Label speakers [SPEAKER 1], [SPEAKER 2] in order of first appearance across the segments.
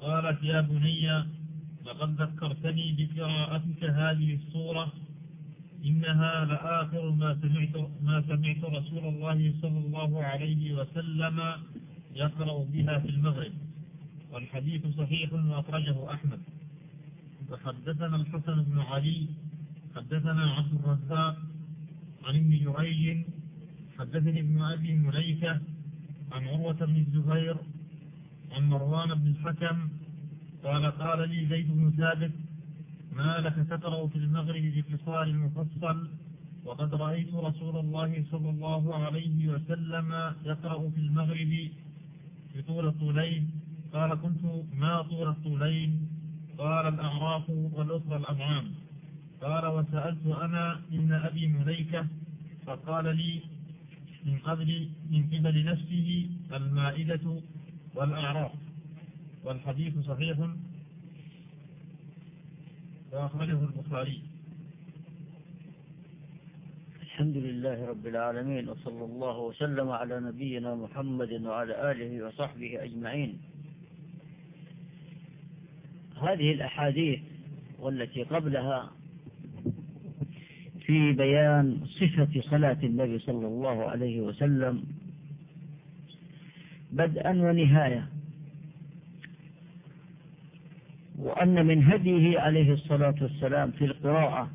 [SPEAKER 1] فقالت يا بني لقد ذكرتني بقراءتك هذه السورة إنها لآخر ما سمعت, ما سمعت رسول الله صلى الله عليه وسلم يقرأ بها في المغرب والحديث صحيح وأخرجه أحمد. وحدثنا الحسن بن علي حدثنا عبد الرزاق عن ابن جريج حدثني ابن أبي مليكة عن عروة بن الزبير عن مروان بن الحكم قال قال لي زيد بن ثابت ما لك تقرأ في المغرب بقصار المفصل وقد رأيت رسول الله صلى الله عليه وسلم يقرأ في المغرب بطول الطولين. قال كنت ما طول الطولين؟ قال الأعراف والأخرى الأنعام قال وسألت أنا إن أبي مليكة فقال لي من قبل من قبل نفسه المائدة والأعراف والحديث صحيح. وأخرجه البخاري.
[SPEAKER 2] الحمد لله رب العالمين وصلى الله وسلم على نبينا محمد وعلى آله وصحبه أجمعين. هذه الأحاديث والتي قبلها في بيان صفة صلاة النبي صلى الله عليه وسلم بدءا ونهاية. وأن من هديه عليه الصلاة والسلام في القراءة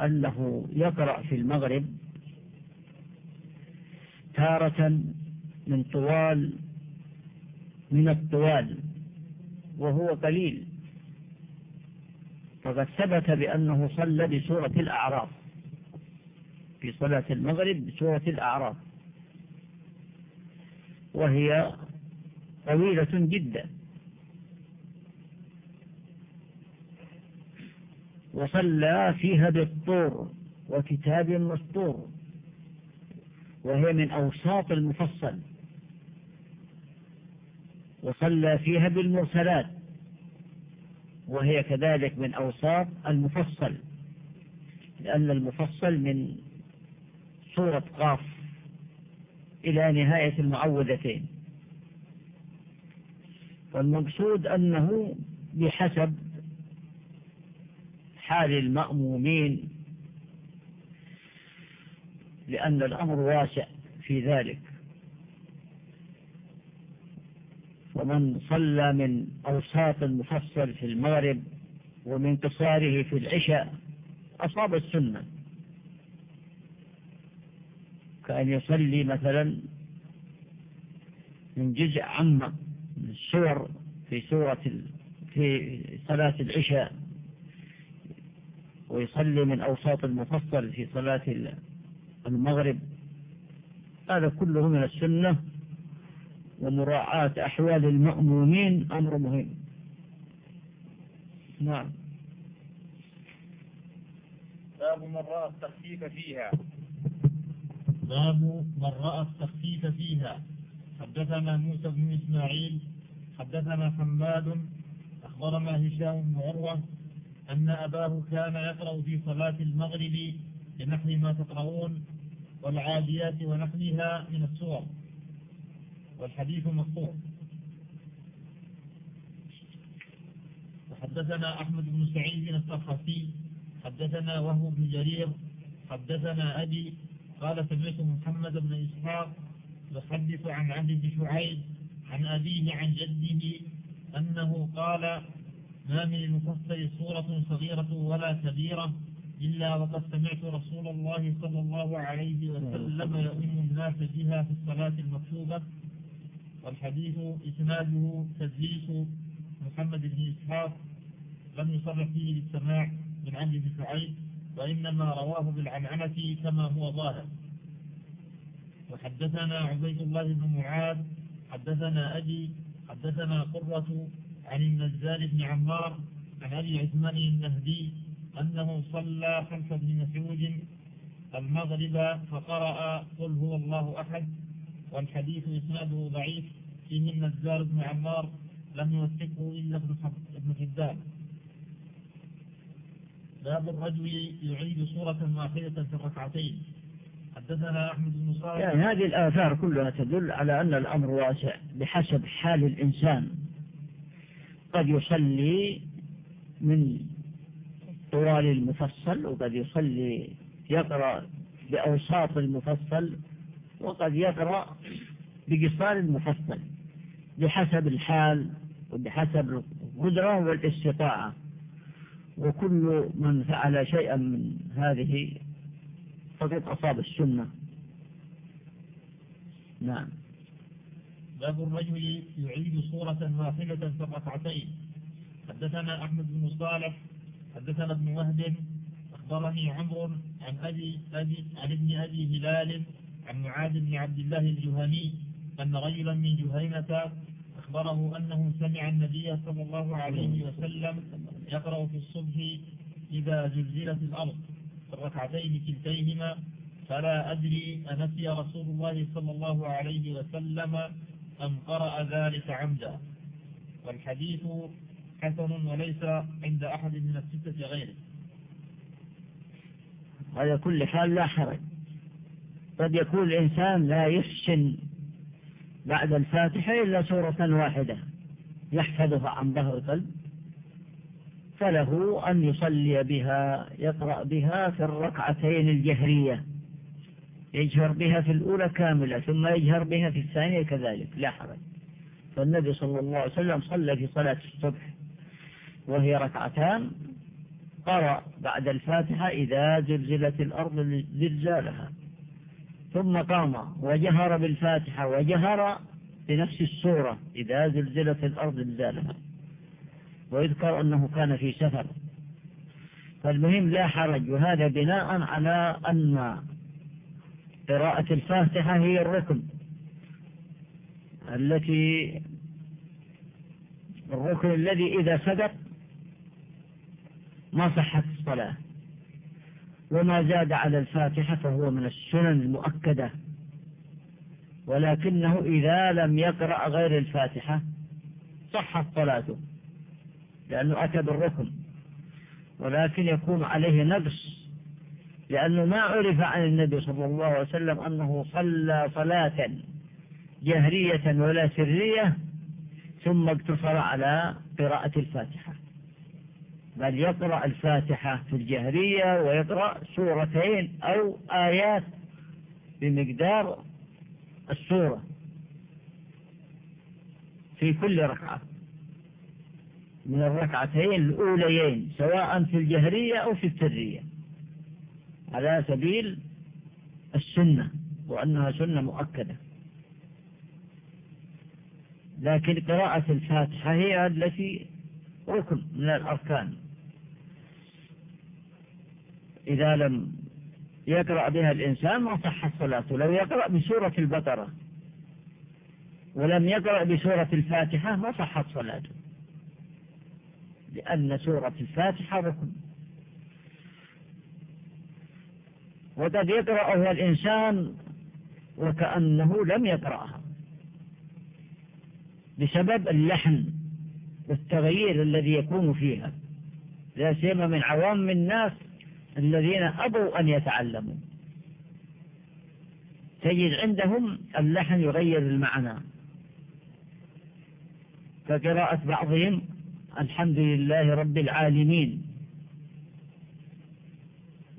[SPEAKER 2] أنه يقرأ في المغرب تارة من طوال من الطوال وهو قليل. فقد ثبت بأنه صلى بسورة الأعراف في صلاة المغرب بسورة الأعراف. وهي طويلة جدا. وصلى فيها بالطور وكتاب مسطور وهي من أوساط المفصل. وصلى فيها بالمرسلات وهي كذلك من أوساط المفصل. لأن المفصل من سورة قاف. إلى نهاية المعوذتين والمقصود أنه بحسب حال المأمومين لأن الأمر واسع في ذلك. ومن صلى من أوساط المفصل في المغرب ومن قصاره في العشاء أصاب السنة. كأن يصلي مثلا من جزء عامة من السور في سورة في صلاة العشاء ويصلي من أوساط المفصل في صلاة المغرب. هذا كله من السنة ومراعاة أحوال المأمومين أمر مهم. نعم.
[SPEAKER 1] باب رأى التخفيف فيها. باب من رأى التخفيف فيها. حدثنا موسى بن إسماعيل حدثنا حماد أخبرنا هشام بن عروة أن أباه كان يقرأ في صلاة المغرب بنحو ما تقرؤون والعاديات ونحوها من السور. والحديث مقطوع وحدثنا أحمد بن سعيد الصرخسي حدثنا وهو بن جرير حدثنا أبي قال سمعت محمد بن إسحاق يحدث عن عبد بن شعيب عن أبيه عن جده أنه قال ما من المفصل صورة صغيرة ولا كبيرة إلا وقد سمعت رسول الله صلى الله عليه وسلم يؤم الناس بها في الصلاة المكتوبة والحديث إسناده تدليس محمد بن إسحاق لم يصرح فيه بالسماع من عبد بن شعيب وإنما رواه بالعنعنة كما هو ظاهر. وحدثنا عبيد الله بن معاذ حدثنا أبي حدثنا قرة عن النزال بن عمار عن أبي عثمان النهدي أنه صلى خلف ابن مسعود المغرب فقرأ قل هو الله أحد والحديث إسناده ضعيف فيه النزال بن عمار لم يوثقه إلا ابن حبان. باب الرجل يعيد سورة واحدة في الركعتين. حدثنا أحمد بن صالح.
[SPEAKER 2] يعني هذه الآثار كلها تدل على أن الأمر واسع بحسب حال الإنسان. قد يصلي من طوال المفصل وقد يصلي يقرأ بأوساط المفصل وقد يقرأ بقصار المفصل بحسب الحال وبحسب القدرة والاستطاعة. وكل من فعل شيئا من هذه فقد أصاب السنة. نعم.
[SPEAKER 1] باب الرجل يعيد صورة واحدة في الركعتين. حدثنا أحمد بن صالح حدثنا ابن وهب أخبرني عمرو عن أبي أبي عن ابن أبي هلال عن معاذ بن عبد الله الجهني أن رجلا من جهينة أخبره أنه سمع النبي صلى الله عليه وسلم يقرأ في الصبح إذا زلزلت الأرض. الركعتين كلتيهما فلا أدري أنسي رسول الله صلى الله عليه وسلم أم قرأ ذلك عمدا. والحديث حسن وليس عند أحد من الستة غيره.
[SPEAKER 2] على كل حال لا حرج. قد يكون الإنسان لا يحسن بعد الفاتحة إلا سورة واحدة. يحفظها عن ظهر قلب. فله أن يصلي بها يقرأ بها في الركعتين الجهرية. يجهر بها في الأولى كاملة ثم يجهر بها في الثانية كذلك لا حرج. فالنبي صلى الله عليه وسلم صلى في صلاة الصبح وهي ركعتان. قرأ بعد الفاتحة إذا زلزلت الأرض زلزالها. ثم قام وجهر بالفاتحة وجهر بنفس السورة إذا زلزلت الأرض زلزالها. ويذكر أنه كان في سفر. فالمهم لا حرج وهذا بناء على أن قراءة الفاتحة هي الركن التي الركن الذي إذا سقط ما صحت الصلاة. وما زاد على الفاتحة فهو من السنن المؤكدة. ولكنه إذا لم يقرأ غير الفاتحة صحت صلاته. لأنه أتى بالركن ولكن يكون عليه نقص لأنه ما عرف عن النبي صلى الله عليه وسلم أنه صلى صلاة جهرية ولا سرية ثم اقتصر على قراءة الفاتحة. بل يقرأ الفاتحة في الجهرية ويقرأ سورتين أو آيات بمقدار السورة في كل ركعة. من الركعتين الأوليين سواء في الجهرية أو في السرية على سبيل السنة وأنها سنة مؤكدة. لكن قراءة الفاتحة هي التي ركن من الأركان. إذا لم يقرأ بها الإنسان ما صحت صلاته لو يقرأ بسورة البقرة ولم يقرأ بسورة الفاتحة ما صحت صلاته. لأن سورة الفاتحة ركن. وقد يقرأها الإنسان وكأنه لم يقرأها. بسبب اللحن والتغيير الذي يكون فيها. لا سيما من عوام الناس الذين أبوا أن يتعلموا. تجد عندهم اللحن يغير المعنى. فقراءة بعضهم الحمد لله رب العالمين.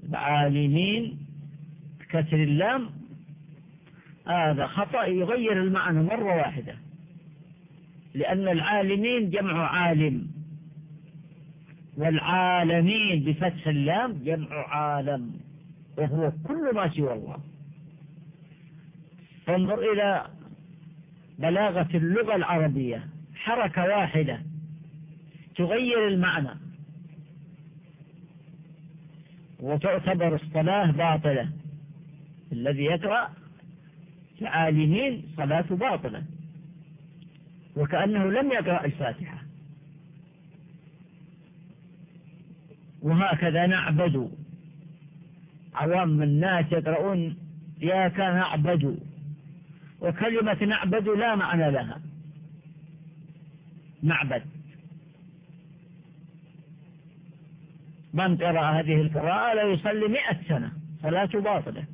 [SPEAKER 2] العالمين كسر اللام. هذا خطأ يغير المعنى مرة واحدة. لأن العالمين جمع عالم. والعالمين بفتح اللام جمع عالم. وهو كل ما سوى الله. فانظر إلى بلاغة اللغة العربية. حركة واحدة. تغير المعنى. وتعتبر الصلاة باطلة. الذي يقرأ كعالمين صلاة باطلة. وكأنه لم يقرأ الفاتحة. وهكذا نعبد. عوام الناس يقرؤون إياك نعبد. وكلمة نعبد لا معنى لها. نعبد من قرأ هذه القراءة لا يصلي مئة سنة فلا تباطله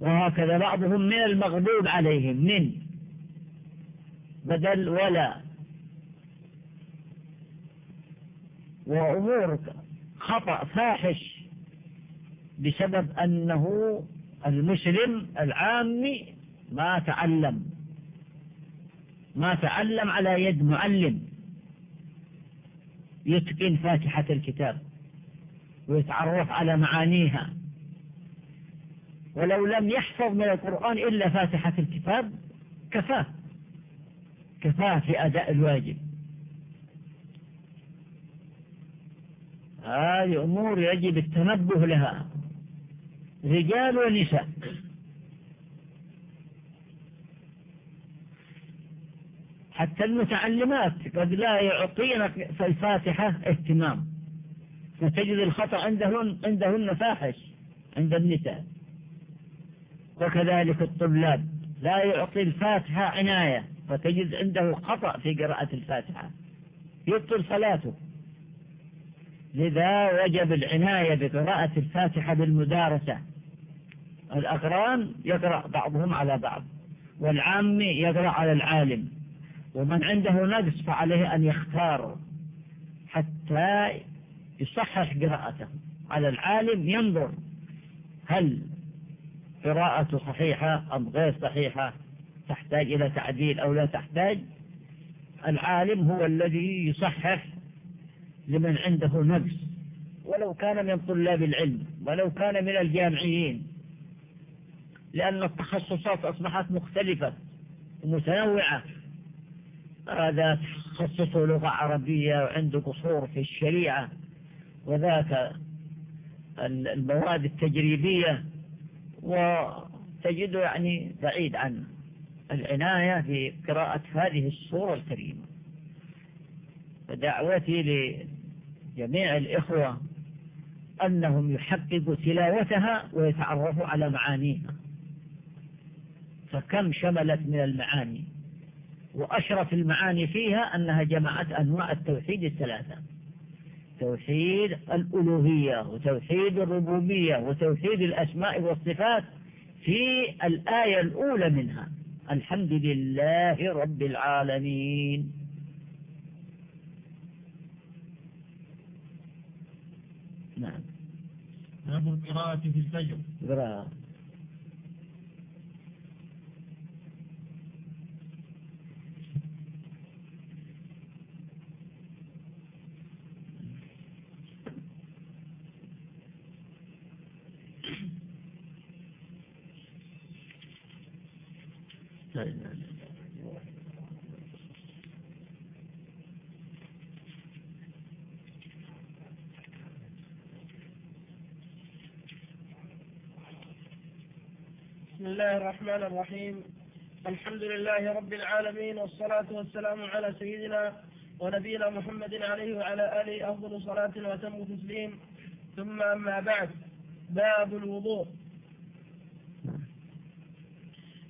[SPEAKER 2] وهكذا بعضهم من المغضوب عليهم من بدل ولا. وأمور خطأ فاحش بسبب أنه المسلم العامي ما تعلم. ما تعلم على يد معلم. يتقن فاتحة الكتاب ويتعرف على معانيها. ولو لم يحفظ من القرآن إلا فاتحة الكتاب كفاه كفاه في أداء الواجب. هذه أمور يجب التنبه لها. رجال ونساء. حتى المتعلمات قد لا يعطين في الفاتحة اهتمام. فتجد الخطأ عندهن, عندهن فاحش عند النساء. وكذلك الطلاب لا يعطي الفاتحة عناية فتجد عنده خطأ في قراءة الفاتحة. يبطل صلاته. لذا وجب العناية بقراءة الفاتحة بالمدارسة. الأقران يقرأ بعضهم على بعض والعام يقرأ على العالم. ومن عنده نقص فعليه أن يختار حتى يصحح قراءته. على العالم ينظر هل قراءته صحيحة أم غير صحيحة تحتاج إلى تعديل أو لا تحتاج؟ العالم هو الذي يصحح لمن عنده نقص ولو كان من طلاب العلم ولو كان من الجامعيين لأن التخصصات أصبحت مختلفة ومتنوعة. هذا تخصصه لغة عربية وعنده قصور في الشريعة وذاك المواد التجريبية وتجده يعني بعيد عن العناية في قراءة هذه السورة الكريمة. فدعوتي لجميع الإخوة أنهم يحققوا تلاوتها ويتعرفوا على معانيها. فكم شملت من المعاني؟ وأشرف المعاني فيها أنها جمعت أنواع التوحيد الثلاثة. توحيد الألوهية وتوحيد الربوبية وتوحيد الأسماء والصفات في الآية الأولى منها. الحمد لله رب العالمين.
[SPEAKER 1] نعم. باب القراءة في الفجر. قراءة
[SPEAKER 2] لا إله إلا
[SPEAKER 3] بسم الله الرحمن الرحيم الحمد لله رب العالمين والصلاة والسلام على سيدنا ونبينا محمد عليه وعلى آله أفضل صلاة وتم تسليم ثم أما بعد باب الوضوء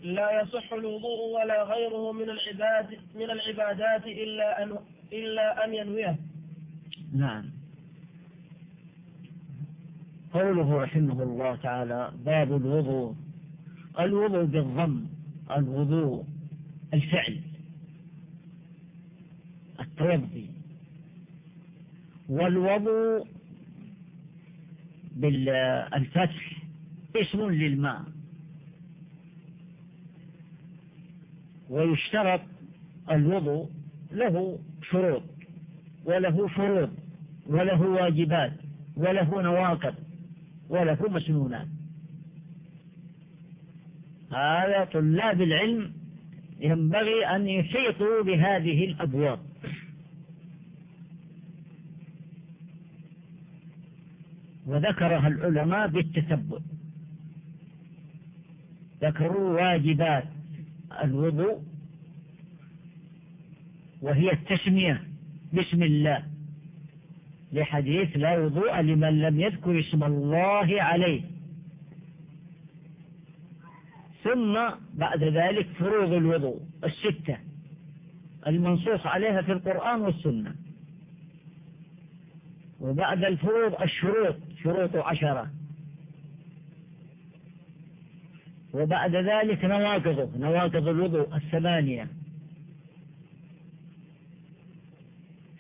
[SPEAKER 3] لا يصح الوضوء ولا غيره من العباد من العبادات إلا أن إلا أن ينويه.
[SPEAKER 2] نعم. قوله رحمه الله تعالى باب الوضوء الوضوء بالضم الوضوء الفعل. التوضي. والوضوء بالفتح اسم للماء. ويشترط الوضوء له شروط وله فروض وله واجبات وله نواقض وله مسنونات. هذا طلاب العلم ينبغي أن يحيطوا بهذه الأبواب. وذكرها العلماء بالتثبت ذكروا واجبات الوضوء وهي التسمية. بسم الله. لحديث لا وضوء لمن لم يذكر اسم الله عليه. ثم بعد ذلك فروض الوضوء الستة. المنصوص عليها في القرآن والسنة. وبعد الفروض الشروط شروط عشرة. وبعد ذلك نواقضه نواقض الوضوء الثمانية.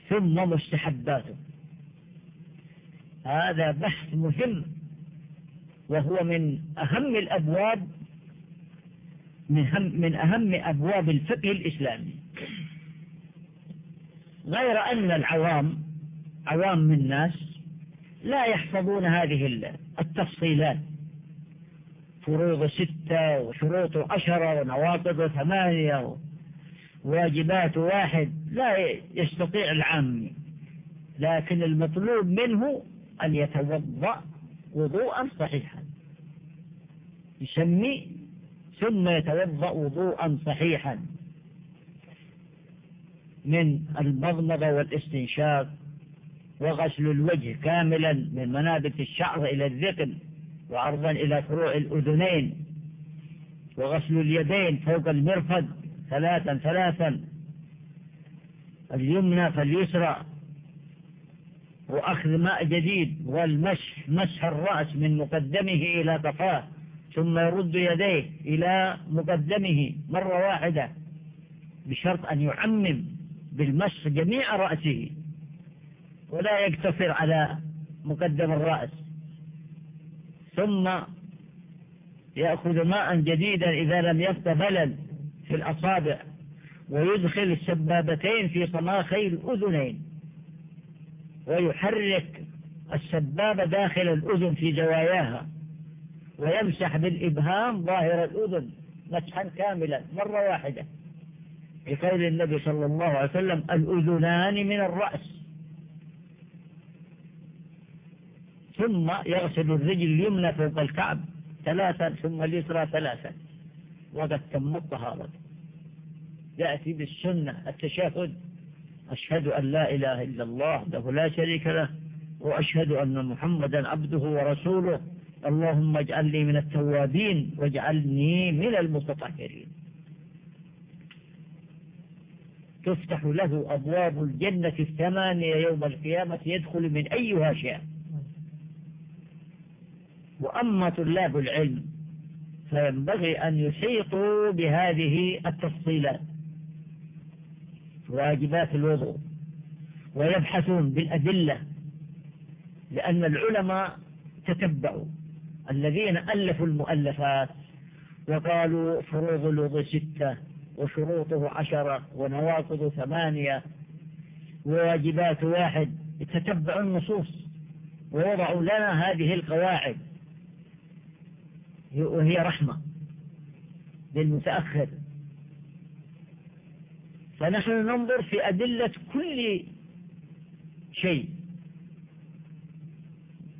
[SPEAKER 2] ثم مستحباته. هذا بحث مهم وهو من أهم الأبواب من, من أهم أبواب الفقه الإسلامي. غير أن العوام عوام الناس لا يحفظون هذه التفصيلات. فروض ستة وشروط عشرة ونواقض ثمانية وواجبات واحد. لا يستطيع العام. لكن المطلوب منه أن يتوضأ وضوءا صحيحا. يسمي ثم يتوضأ وضوءا صحيحا. من المضمضة والاستنشاق وغسل الوجه كاملا من منابت الشعر إلى الذقن وعرضا إلى فروع الأذنين وغسل اليدين فوق المرفق ثلاثا ثلاثا. اليمنى فاليسرى. وأخذ ماء جديد والمسح مسح الرأس من مقدمه إلى قفاه ثم يرد يديه إلى مقدمه مرة واحدة بشرط أن يعمم بالمسح جميع رأسه ولا يقتصر على مقدم الرأس. ثم يأخذ ماء جديدا إذا لم يبق بلل في الأصابع ويدخل السبابتين في صماخي الأذنين ويحرك السبابة داخل الأذن في زواياها ويمسح بالإبهام ظاهر الأذن مسحا كاملا مرة واحدة. بقول النبي صلى الله عليه وسلم الأذنان من الرأس. ثم يغسل الرجل اليمنى فوق الكعب ثلاثا ثم اليسرى ثلاثا. وقد تم الطهارة. يأتي بالسنة التشهد. أشهد أن لا إله إلا الله له لا شريك له وأشهد أن محمدا عبده ورسوله. اللهم اجعلني من التوابين واجعلني من المتطهرين. تفتح له أبواب الجنة الثمانية يوم القيامة يدخل من أيها شاء وأما طلاب العلم فينبغي أن يحيطوا بهذه التفصيلات. واجبات الوضوء ويبحثون بالأدلة لأن العلماء تتبعوا. الذين ألفوا المؤلفات وقالوا فروض الوضوء ستة وشروطه عشرة ونواقض ثمانية وواجبات واحد. تتبعوا النصوص ووضعوا لنا هذه القواعد. وهي رحمة للمتأخر. فنحن ننظر في أدلة كل شيء.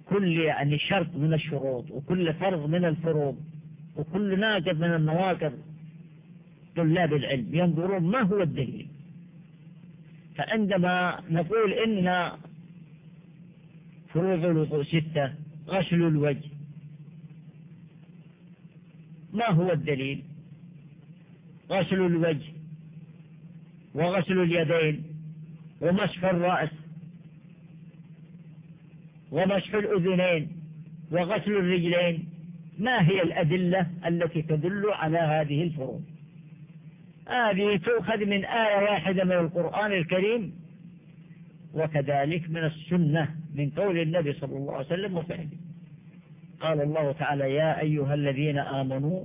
[SPEAKER 2] كل يعني شرط من الشروط وكل فرض من الفروض وكل ناقض من النواقض طلاب العلم ينظرون ما هو الدليل. فعندما نقول إن فروض الوضوء ستة غسل الوجه ما هو الدليل؟ غسل الوجه وغسل اليدين ومسح الرأس. ومسح الأذنين وغسل الرجلين. ما هي الأدلة التي تدل على هذه الفروض؟ هذه تؤخذ من آية واحدة من القرآن الكريم وكذلك من السنة من قول النبي صلى الله عليه وسلم وفعله. قال الله تعالى يا أيها الذين آمنوا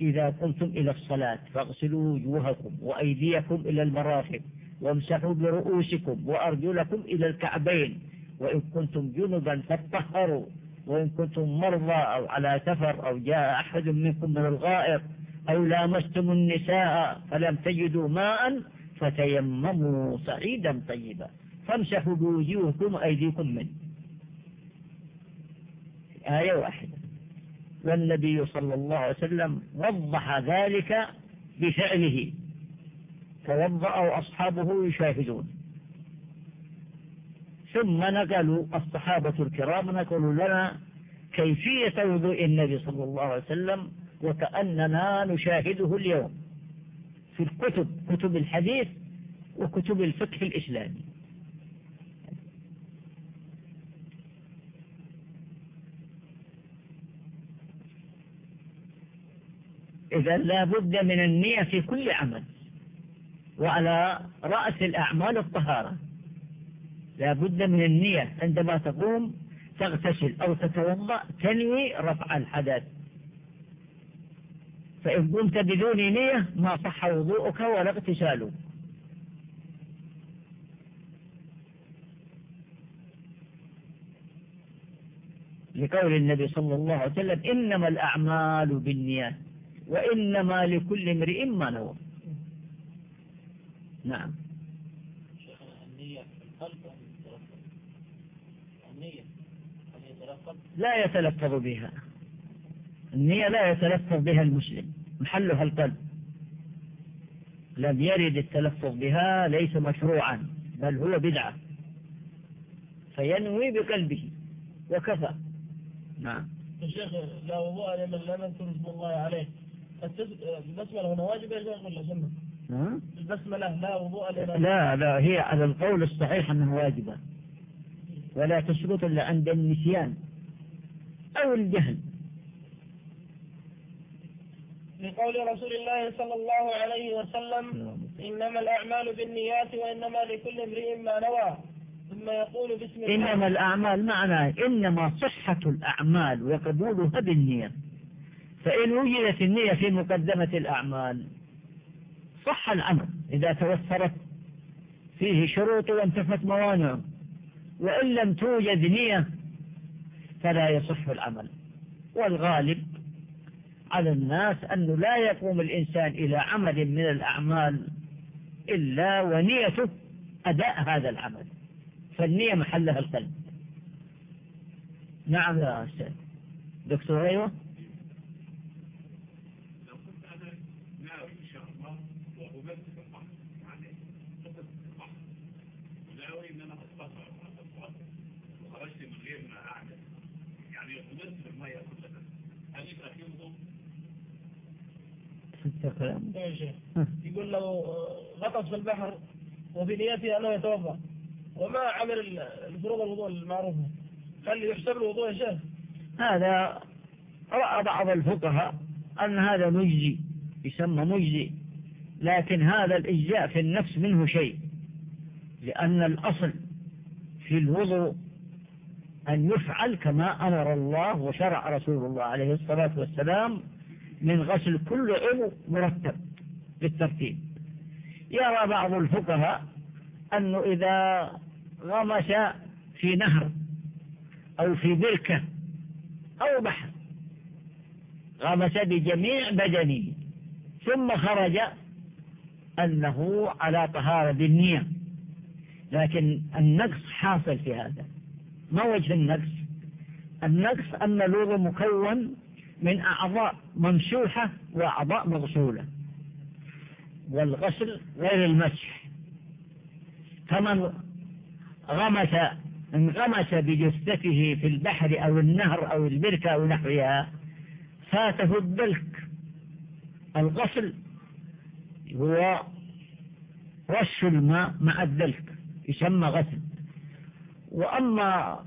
[SPEAKER 2] إذا قمتم إلى الصلاة فاغسلوا وجوهكم وأيديكم إلى المرافق وامسحوا برؤوسكم وأرجلكم إلى الكعبين وإن كنتم جنبا فاتطهروا وإن كنتم مرضى أو على سفر أو جاء أحد منكم من الغائط أو لامستم النساء فلم تجدوا ماء فتيمموا صعيدا طيبا. فامسحوا بوجوهكم وأيديكم منه. آية واحدة. والنبي صلى الله عليه وسلم وضح ذلك بفعله. توضأ أصحابه يشاهدون. ثم نقلوا الصحابة الكرام نقلوا لنا كيفية وضوء النبي صلى الله عليه وسلم وكأننا نشاهده اليوم في الكتب كتب الحديث وكتب الفقه الإسلامي. إذا لا بد من النية في كل عمل وعلى رأس الأعمال الطهارة. لا بد من النية. عندما تقوم تغتسل أو تتوضأ تنوي رفع الحدث. فإن قمت بدون نية ما صح وضوءك ولا اغتسالك. لقول النبي صلى الله عليه وسلم إنما الأعمال بالنيات وإنما لكل امرئ ما نوى. نعم. لا يتلفظ بها. النية لا يتلفظ بها المسلم. محلها القلب. لم يرد التلفظ بها ليس مشروعا بل هو بدعة. فينوي بقلبه. وكفى. نعم.
[SPEAKER 3] الشيخ لا وضوء لمن لا نذكر اسم الله عليه. البسملة هنا واجب يا شيخ ولا سنة؟ البسملة لا وضوء لمن
[SPEAKER 2] لا لا هي على القول الصحيح أنها واجبة. ولا تشرط إلا عند النسيان. أو الجهل.
[SPEAKER 3] لقول رسول الله صلى الله عليه وسلم إنما الأعمال بالنيات وإنما لكل امرئ ما نوى. ثم يقول بسم الله.
[SPEAKER 2] إنما الأعمال معناه إنما صحة الأعمال وقبولها بالنية. فإن وجدت النية في مقدمة الأعمال صح العمل إذا توفرت فيه شروط وانتفت موانعه وإن لم توجد نية فلا يصح العمل والغالب على الناس أنه لا يقوم الإنسان إلى عمل من الأعمال إلا ونيته أداء هذا العمل. فالنية محلها القلب. نعم يا أستاذ. دكتور
[SPEAKER 3] يقول لو غطس في البحر وفي نيته أنه يتوضأ وما عمل الفروض الوضوء المعروفة هل يحسب له وضوء يا شيخ؟
[SPEAKER 2] هذا رأى بعض الفقهاء أن هذا مجزي يسمى مجزي لكن هذا الإجزاء في النفس منه شيء لأن الأصل في الوضوء أن يفعل كما أمر الله وشرع رسول الله عليه الصلاة والسلام من غسل كل عضو مرتب بالترتيب. يرى بعض الفقهاء أنه إذا غمس في نهر أو في بركة أو بحر غمس بجميع بدنه ثم خرج أنه على طهارة بالنية. لكن النقص حاصل في هذا. ما وجه النقص؟ النقص أن الوضوء مكون من أعضاء ممسوحة وأعضاء مغسولة والغسل غير المسح. فمن غمس انغمس بجثته في البحر أو النهر أو البركة أو نحوها فاته الدلك. الغسل هو رش الماء مع الدلك يسمى غسل. وأما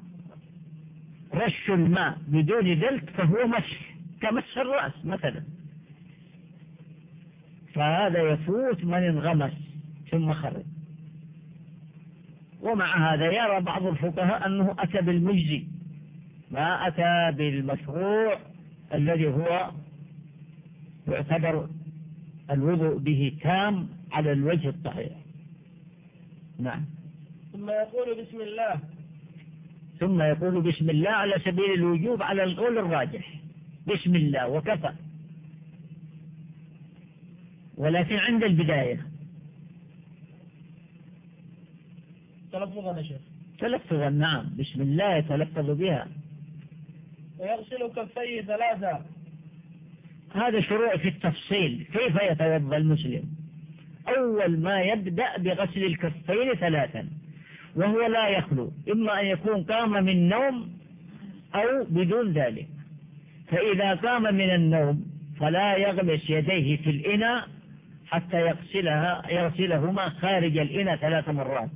[SPEAKER 2] رش الماء بدون دلك فهو مسح كمس الرأس مثلا. فهذا يفوت من انغمس ثم خرج. ومع هذا يرى بعض الفقهاء أنه أتى بالمجزي ما أتى بالمشروع الذي هو يعتبر الوضوء به تام على الوجه الصحيح نعم.
[SPEAKER 3] ثم يقول بسم الله.
[SPEAKER 2] ثم يقول بسم الله على سبيل الوجوب على القول الراجح. بسم الله وكفى. ولكن عند البداية.
[SPEAKER 3] تلفظا يا شيخ.
[SPEAKER 2] تلفظا نعم. بسم الله يتلفظ بها.
[SPEAKER 3] ويغسل كفيه ثلاثة.
[SPEAKER 2] هذا شروع في التفصيل. كيف يتوضأ المسلم؟ أول ما يبدأ بغسل الكفين ثلاثا. وهو لا يخلو. إما أن يكون قام من نوم أو بدون ذلك. فإذا قام من النوم فلا يغمس يديه في الإناء حتى يغسلها يغسلهما خارج الإناء ثلاث مرات.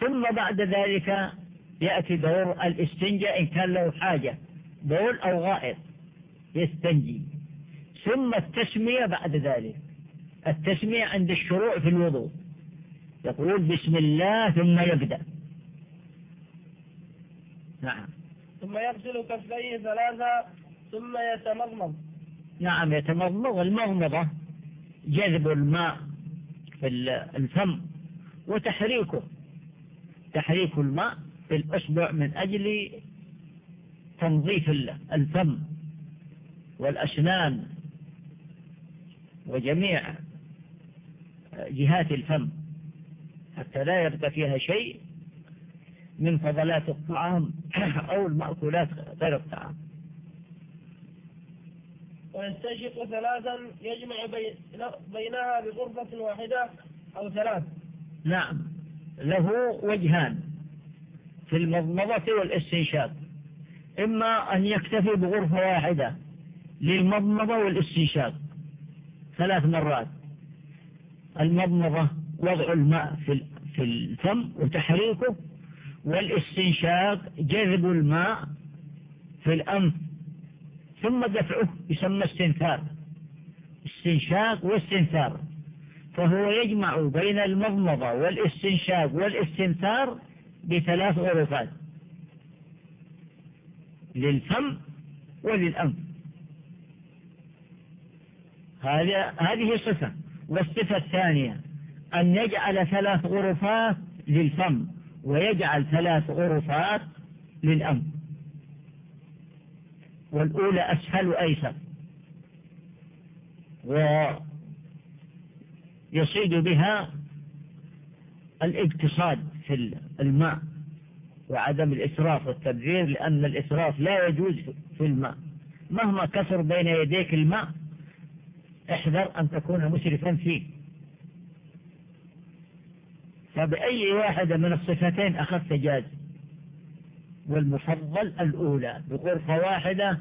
[SPEAKER 2] ثم بعد ذلك يأتي دور الاستنجاء إن كان له حاجة. بول أو غائط يستنجي. ثم التسمية بعد ذلك. التسمية عند الشروع في الوضوء. يقول بسم الله ثم يبدأ. نعم.
[SPEAKER 3] ثم يغسل كفيه ثلاثة ثم يتمضمض.
[SPEAKER 2] نعم يتمضمض. المضمضة جذب الماء في الفم وتحريكه. تحريك الماء في الأصبع من أجل تنظيف الفم والأسنان وجميع جهات الفم. حتى لا يبقى فيها شيء من فضلات الطعام أو المأكولات غير الطعام.
[SPEAKER 3] ويستنشق ثلاثا يجمع بينها بغرفة واحدة أو ثلاث.
[SPEAKER 2] نعم. له وجهان في المضمضة والاستنشاق. إما أن يكتفي بغرفة واحدة للمضمضة والاستنشاق ثلاث مرات. المضمضة وضع الماء في الفم وتحريكه والاستنشاق جذب الماء في الأنف ثم دفعه يسمى استنثار. استنشاق واستنثار. فهو يجمع بين المضمضة والاستنشاق والاستنثار بثلاث غرفات للفم وللأنف. هذه صفة. والصفة الثانية أن يجعل ثلاث غرفات للفم ويجعل ثلاث غرفات للأنف. والأولى أسهل وأيسر. ويصيد بها الاقتصاد في الماء وعدم الإسراف والتبذير لأن الإسراف لا يجوز في الماء. مهما كثر بين يديك الماء احذر أن تكون مسرفا فيه. فبأي واحدة من الصفتين أخذت جاز؟ والمفضل الأولى بغرفة واحدة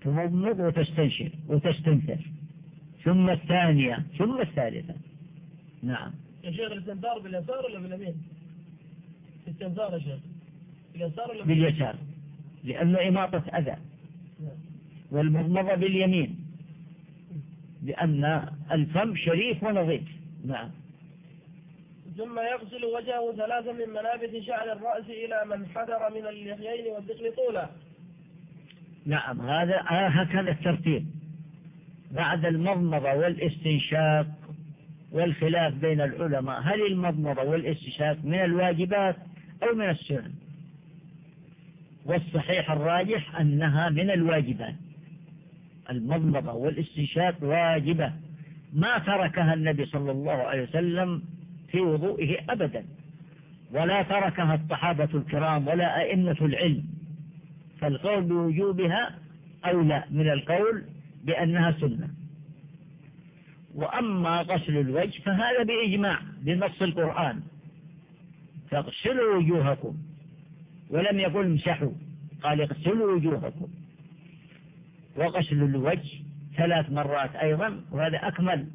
[SPEAKER 2] تمضمض وتستنشر وتستنثر. ثم الثانية ثم الثالثة. نعم.
[SPEAKER 3] يا شيخ الاستنثار باليسار ولا باليمين؟ الاستنثار يا شيخ. باليسار ولا
[SPEAKER 2] باليسار لأنه إماطة أذى. والمضمضة باليمين لأن الفم شريف ونظيف. نعم.
[SPEAKER 3] ثم يغسل وجهه ثلاثا من منابت شعر الرأس إلى من حذر من اللحيين والذقن طولا
[SPEAKER 2] نعم هذا هكذا الترتيب. بعد المضمضة والاستنشاق والخلاف بين العلماء هل المضمضة والاستنشاق من الواجبات أو من السنن والصحيح الراجح أنها من الواجبات. المضمضة والاستنشاق واجبة. ما تركها النبي صلى الله عليه وسلم في وضوئه أبدا. ولا تركها الصحابة الكرام ولا أئمة العلم. فالقول بوجوبها أولى من القول بأنها سنة. وأما غسل الوجه فهذا بإجماع بنص القرآن. فاغسلوا وجوهكم. ولم يقل امسحوا. قال اغسلوا وجوهكم. وغسل الوجه ثلاث مرات أيضا وهذا أكمل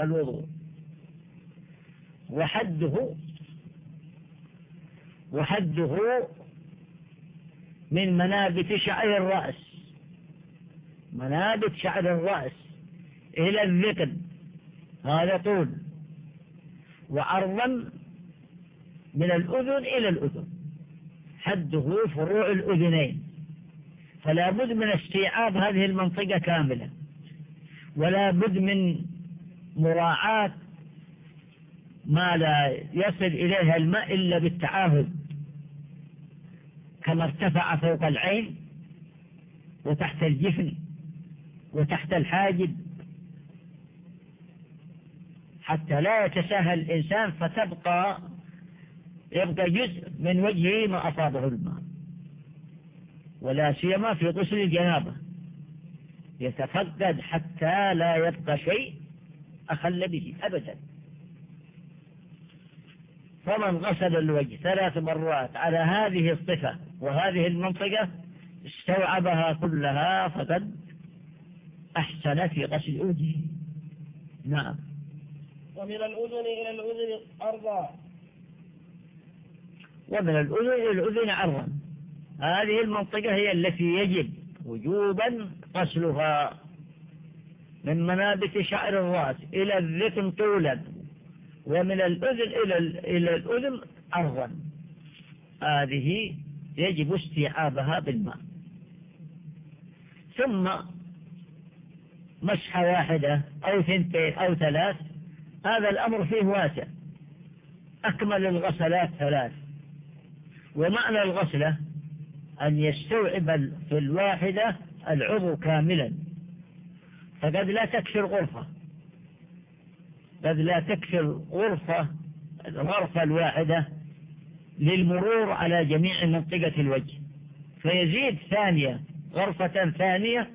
[SPEAKER 2] الوضوء. وحده وحده من منابت شعر الرأس منابت شعر الرأس إلى الذقن هذا طول وعرضا من الأذن إلى الأذن حده فروع الأذنين فلا بد من استيعاب هذه المنطقة كاملة ولا بد من مراعاة ما لا يصل إليها الماء إلا بالتعاهد كما ارتفع فوق العين وتحت الجفن وتحت الحاجب. حتى لا يتساهل الإنسان فتبقى يبقى جزء من وجهه ما أصابه الماء. ولا سيما في غسل الجنابة. يتفقد حتى لا يبقى شيء أخل به أبدا. فمن غسل الوجه ثلاث مرات على هذه الصفة وهذه المنطقة استوعبها كلها فقد أحسن في غسل وجهه نعم.
[SPEAKER 3] ومن الأذن إلى الأذن أرضا
[SPEAKER 2] ومن الأذن إلى الأذن عرضا هذه المنطقة هي التي يجب وجوبا غسلها من منابت شعر الرأس إلى الذقن طولا. ومن الأذن إلى إلى الأذن عرضا هذه يجب استيعابها بالماء. ثم مسحة واحدة أو ثنتين أو ثلاث. هذا الأمر فيه واسع. أكمل الغسلات ثلاث. ومعنى الغسلة أن يستوعب في الواحدة العضو كاملا. فقد لا تكفي الغرفة قد لا تكفي الغرفة الغرفة الواحدة للمرور على جميع منطقة الوجه. فيزيد ثانية غرفة ثانية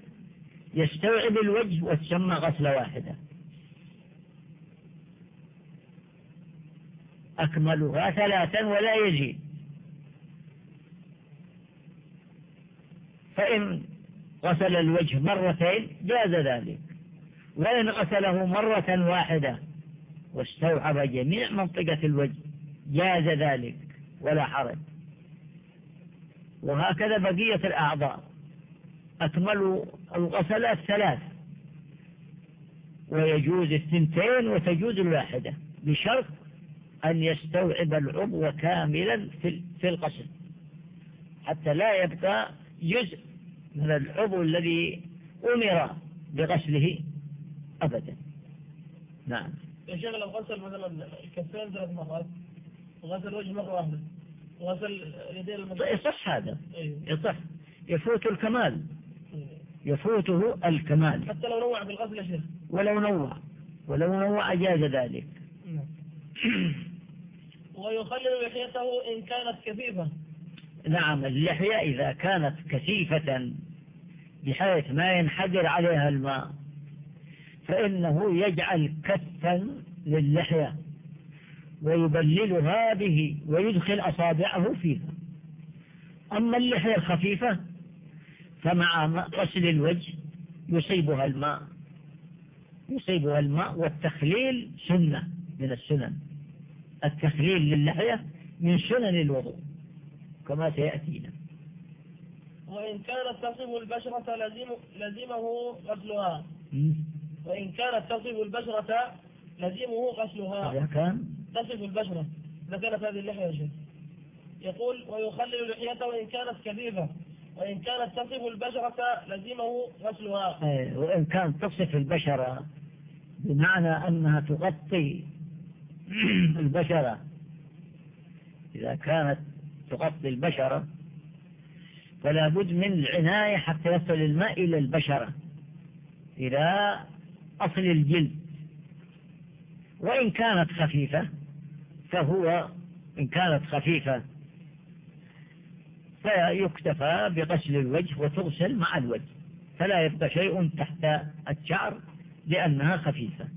[SPEAKER 2] يستوعب الوجه وتسمى غسلة واحدة. أكملها ثلاثا ولا يزيد. فإن غسل الوجه مرتين جاز ذلك. وإن غسله مرة واحدة واستوعب جميع منطقة الوجه. جاز ذلك ولا حرج. وهكذا بقية الأعضاء. أكمل الغسلات ثلاث. ويجوز الثنتين وتجوز الواحدة بشرط أن يستوعب العضو كاملا في الغسل. حتى لا يبقى جزء من العضو الذي أمر بغسله أبدا. نعم.
[SPEAKER 3] يا شيخ لو غسل مثلا الكفين ثلاث مرات وغسل الوجه مرة واحدة وغسل اليدين المرة
[SPEAKER 2] يصح هذا.
[SPEAKER 3] أيوه.
[SPEAKER 2] يصح. يفوت الكمال.
[SPEAKER 3] أيوه.
[SPEAKER 2] يفوته الكمال.
[SPEAKER 3] حتى لو نوع بالغسل يا شيخ.
[SPEAKER 2] ولو نوع. ولو نوع جاز ذلك.
[SPEAKER 3] نعم. ويخلل لحيته إن كانت كثيفة.
[SPEAKER 2] نعم اللحية إذا كانت كثيفة بحيث ما ينحدر عليها الماء. فإنه يجعل كفا للحية ويبللها به ويدخل أصابعه فيها. أما اللحية الخفيفة فمع غسل الوجه يصيبها الماء يصيبها الماء والتخليل سنة من السنن. التخليل للحية من سنن الوضوء كما سيأتينا.
[SPEAKER 3] وإن كانت تصف البشرة لزم لزمه غسلها. وإن كانت تصف البشرة لزمه غسلها.
[SPEAKER 2] إذا كان.
[SPEAKER 3] تصف البشرة. كانت هذه اللحية يا شيخ. يقول ويخلل لحيته وإن كانت كثيفة. وإن كانت تصف البشرة لزمه غسلها.
[SPEAKER 2] أي وإن كانت تصف البشرة بمعنى أنها تغطي البشرة. إذا كانت تغطي البشرة فلا بد من العناية حتى يصل الماء إلى البشرة. إلى أصل الجلد وإن كانت خفيفة فهو إن كانت خفيفة فيكتفى بغسل الوجه وتغسل مع الوجه فلا يبقى شيء تحت الشعر لأنها خفيفة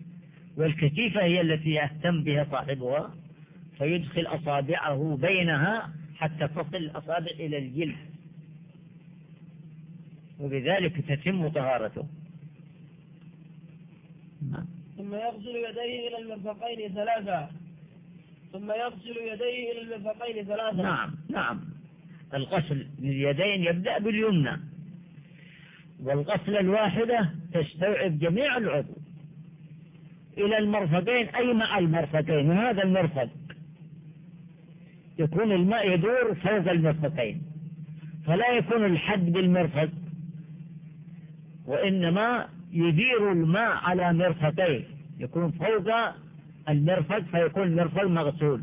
[SPEAKER 2] والكثيفة هي التي يهتم بها صاحبها فيدخل أصابعه بينها حتى تصل الأصابع إلى الجلد وبذلك تتم طهارته.
[SPEAKER 3] ثم يغسل يديه إلى المرفقين ثلاثة. ثم يغسل يديه إلى المرفقين ثلاثة.
[SPEAKER 2] نعم نعم. الغسل لليدين يبدأ باليمنى. والغسل الواحدة تستوعب جميع العضو. إلى المرفقين أي مع المرفقين؟ وهذا المرفق؟ يكون الماء يدور فوق المرفقين. فلا يكون الحد بالمرفق. وإنما يدير الماء على مرفقين. يكون فوق المرفق فيكون المرفق مغسول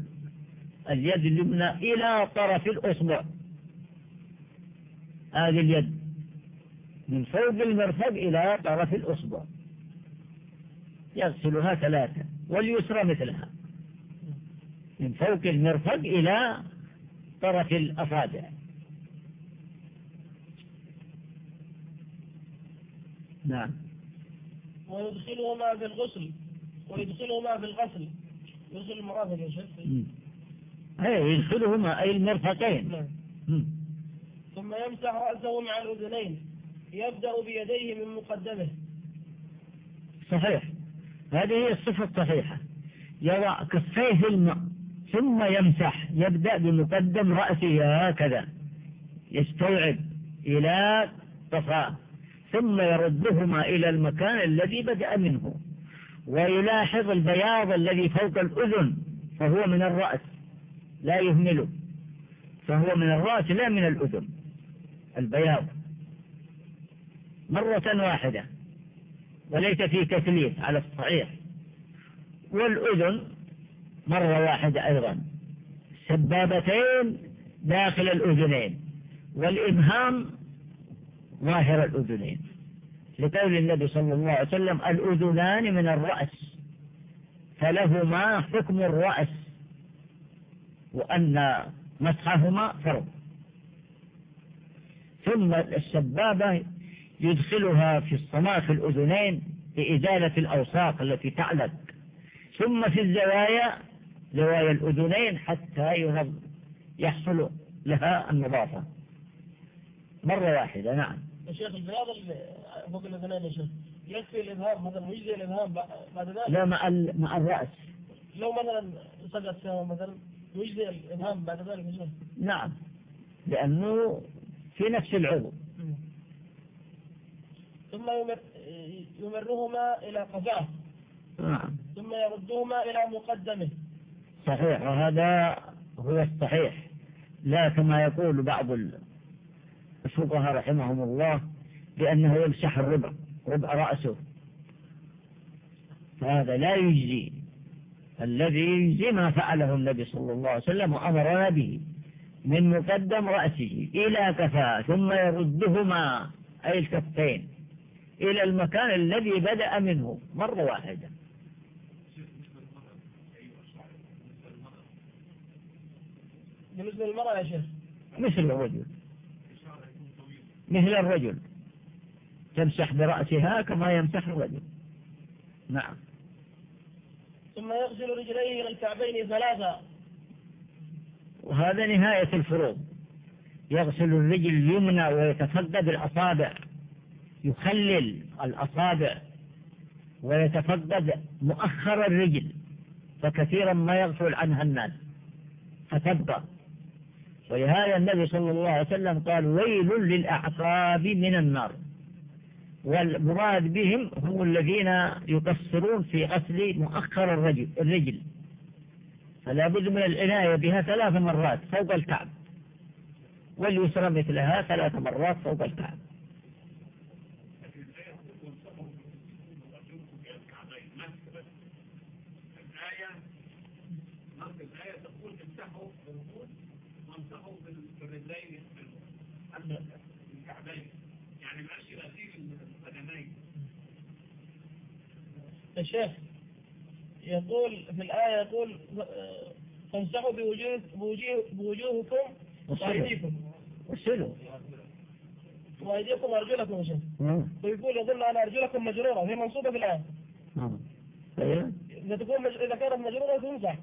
[SPEAKER 2] اليد اليمنى إلى طرف الأصبع. هذه اليد. من فوق المرفق إلى طرف الأصبع. يغسلها ثلاثة واليسرى مثلها. من فوق المرفق إلى طرف الأصابع. نعم.
[SPEAKER 3] ويدخلهما في الغسل ويدخلهما في الغسل. يدخل المرافق يا شيخ.
[SPEAKER 2] اي يدخلهما أي المرفقين.
[SPEAKER 3] نعم. ثم يمسح رأسه مع الأذنين يبدأ بيديه من مقدمه.
[SPEAKER 2] صحيح. هذه هي الصفة الصحيحة. يضع كفيه في الماء ثم يمسح يبدأ بمقدم رأسه هكذا. يستوعب إلى قفاه ثم يردهما إلى المكان الذي بدأ منه ويلاحظ البياض الذي فوق الأذن فهو من الرأس لا يهمله فهو من الرأس لا من الأذن البياض. مرة واحدة وليس في تثليث على الصحيح. والأذن مرة واحدة أيضا سبابتين داخل الأذنين والإبهام ظاهر الأذنين. لقول النبي صلى الله عليه وسلم الأذنان من الرأس فلهما حكم الرأس وأن مسحهما فرض. ثم السبابة يدخلها في الصماخ الأذنين لإزالة الأوساق التي تعلق. ثم في الزوايا زوايا الأذنين حتى يحصل لها النظافة. مرة واحدة نعم.
[SPEAKER 3] يا شيخ البياض فوق الاذنين يا شيخ يكفي الابهام مثلا ويجزي الابهام بعد ذلك؟
[SPEAKER 2] لا مع مع الرأس.
[SPEAKER 3] لو مثلا سقط مثلا ويجزي الابهام بعد ذلك يا شيخ؟
[SPEAKER 2] نعم لأنه في نفس العضو.
[SPEAKER 3] ثم يمر يمرهما إلى قفاه
[SPEAKER 2] نعم.
[SPEAKER 3] ثم يردهما إلى مقدمه.
[SPEAKER 2] صحيح وهذا هو الصحيح. لا كما يقول بعض الفقهاء رحمهم الله بأنه يمسح الربع ربع رأسه. فهذا لا يجزي. الذي يجزي ما فعله النبي صلى الله عليه وسلم وأمرنا به من مقدم رأسه إلى كفاه ثم يردهما أي الكفين إلى المكان الذي بدأ منه مرة واحدة.
[SPEAKER 3] بالنسبة للمرأة يا شيخ؟
[SPEAKER 2] مثل الرجل. مثل الرجل تمسح برأسها كما يمسح الرجل. نعم.
[SPEAKER 3] ثم يغسل رجليه إلى الكعبين ثلاثة.
[SPEAKER 2] وهذا نهاية الفروض. يغسل الرجل اليمنى ويتفقد الأصابع يخلل الأصابع ويتفقد مؤخر الرجل فكثيرا ما يغفل عنها الناس. فتبقى. ولهذا النبي صلى الله عليه وسلم قال ويل للأعقاب من النار. والمراد بهم هم الذين يقصرون في غسل مؤخر الرجل, الرجل. فلا بد من العناية بها ثلاث مرات فوق الكعب. واليسرى مثلها ثلاث مرات فوق الكعب.
[SPEAKER 3] الشيخ يقول في الآية يقول فامسحوا بوجوه بوجوهكم وأيديكم.
[SPEAKER 2] وسلوا
[SPEAKER 3] وأيديكم وأرجلكم يا شيخ. ويقول يظن أن أرجلكم مجرورة هي منصوبة في الآية.
[SPEAKER 2] نعم. أيوه.
[SPEAKER 3] إذا تكون مج... إذا كانت مجرورة تمسح.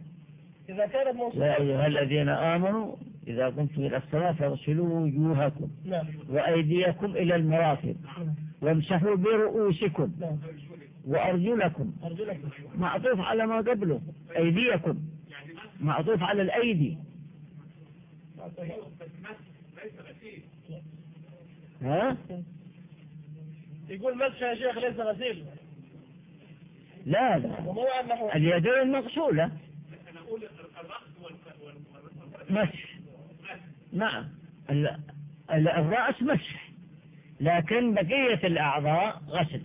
[SPEAKER 3] إذا كانت منصوبة
[SPEAKER 2] يا أيها الذين آمنوا إذا قمتم إلى الصلاة فاغسلوا وجوهكم
[SPEAKER 3] نعم.
[SPEAKER 2] وأيديكم إلى المرافق
[SPEAKER 3] نعم.
[SPEAKER 2] وامسحوا برؤوسكم
[SPEAKER 3] نعم.
[SPEAKER 2] وأرجلكم.
[SPEAKER 3] أرجلكم.
[SPEAKER 2] معطوف على ما قبله. أيديكم. معطوف على الأيدي. ها؟
[SPEAKER 3] يقول مسح يا شيخ ليس غسيل.
[SPEAKER 2] لا لا. اليدين مغسولة. مسح نعم. ال- ال- الرأس مسح لكن بقية الأعضاء غسل.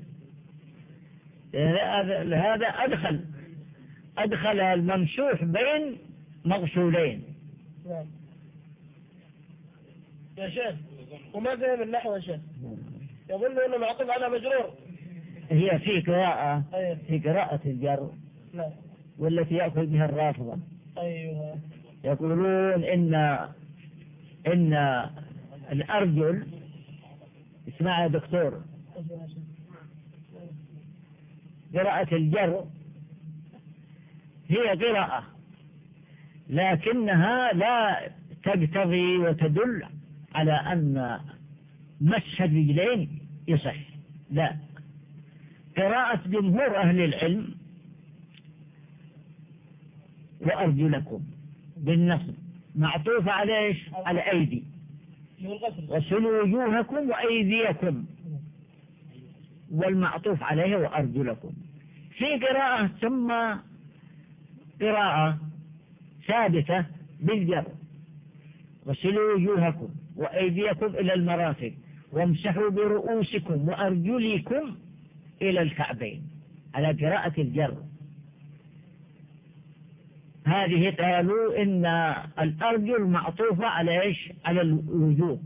[SPEAKER 2] هذا أدخل أدخل الممسوح بين مغسولين.
[SPEAKER 3] يا شيخ وما فهم النحو يا شيخ؟ يظن أنه معطوف على مجرور.
[SPEAKER 2] هي في قراءة
[SPEAKER 3] أيوه.
[SPEAKER 2] في قراءة الجر.
[SPEAKER 3] نعم.
[SPEAKER 2] والتي يأخذ بها الرافضة.
[SPEAKER 3] أيوه.
[SPEAKER 2] يقولون إن إن الأرجل اسمع يا دكتور قراءة الجر هي قراءة لكنها لا تقتضي وتدل على أن مسح الرجلين يصح لا. قراءة جمهور أهل العلم وأرجلكم بالنصب. معطوفة على إيش؟ على
[SPEAKER 3] الغسل
[SPEAKER 2] وسلوا وجوهكم وأيديكم. والمعطوف عليه وأرجلكم. في قراءة ثم قراءة ثابتة بالجر. وسلوا وجوهكم وأيديكم إلى المرافق. وامسحوا برؤوسكم وأرجلكم إلى الكعبين. على قراءة الجر. هذه قالوا إن الأرجل معطوفة على إيش؟ على الوجوه.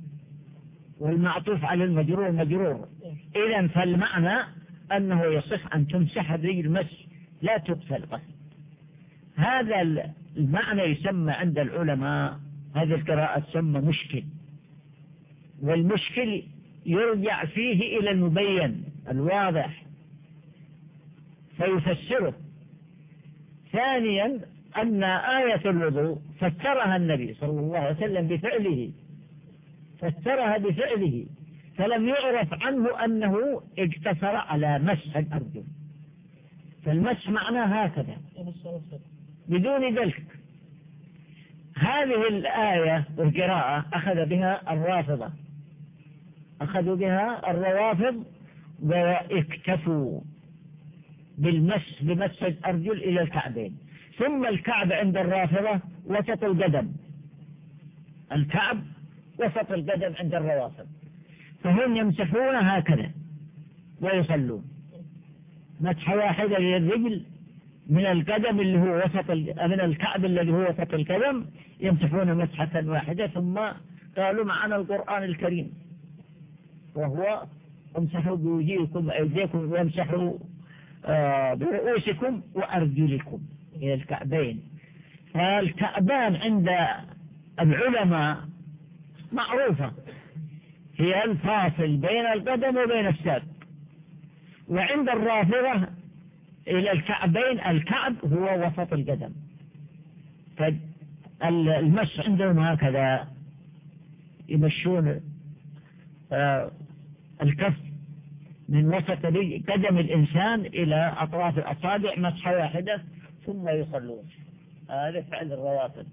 [SPEAKER 2] والمعطوف على المجرور مجرور إذا فالمعنى أنه يصح أن تمسح الرجل مس لا تقتل قتل. هذا المعنى يسمى عند العلماء هذه القراءة تسمى مشكل. والمشكل يرجع فيه إلى المبين الواضح. فيفسره. ثانيا أن آية الوضوء فسرها النبي صلى الله عليه وسلم بفعله. فسرها بفعله. فلم يعرف عنه أنه اقتصر على مسح الأرجل فالمسح معناه هكذا. بدون ذلك. هذه الآية والقراءة أخذ بها الرافضة. أخذوا بها الروافض واكتفوا بالمس بمس الأرجل إلى الكعبين. ثم الكعب عند الرافضة وسط القدم الكعب وسط القدم عند الروافض. فهم يمسحون هكذا ويصلون. مسحة واحدة للرجل من القدم اللي هو وسط من الكعب الذي هو وسط القدم يمسحون مسحة واحدة ثم قالوا معنا القرآن الكريم. وهو امسحوا بوجيهكم وأيديكم وامسحوا آه، برؤوسكم وأرجلكم. إلى الكعبين. فالكعبان عند العلماء معروفة. هي الفاصل بين القدم وبين الساق وعند الرافضة إلى الكعبين الكعب هو وسط القدم. فالمس عندهم هكذا يمشون آه، الكف من وسط قدم الإنسان إلى أطراف الأصابع مسحة واحدة. ثم يصلون. هذا فعل الرواتب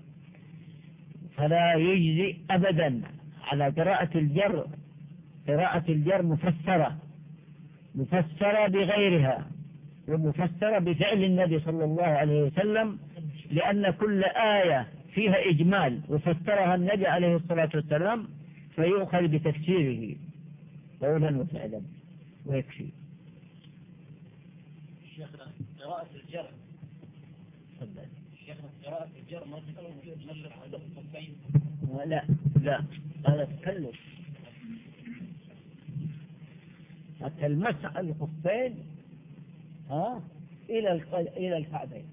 [SPEAKER 2] فلا يجزي أبدا على قراءة الجر قراءة الجر مفسرة مفسرة بغيرها ومفسرة بفعل النبي صلى الله عليه وسلم لأن كل آية فيها إجمال وفسرها النبي عليه الصلاة والسلام فيؤخذ بتفسيره قولا وفعلا ويكفي.
[SPEAKER 4] قراءة الجر ما
[SPEAKER 2] لا لا. هذا تكلف المسح الخفين ها إلى إلى الكعبين.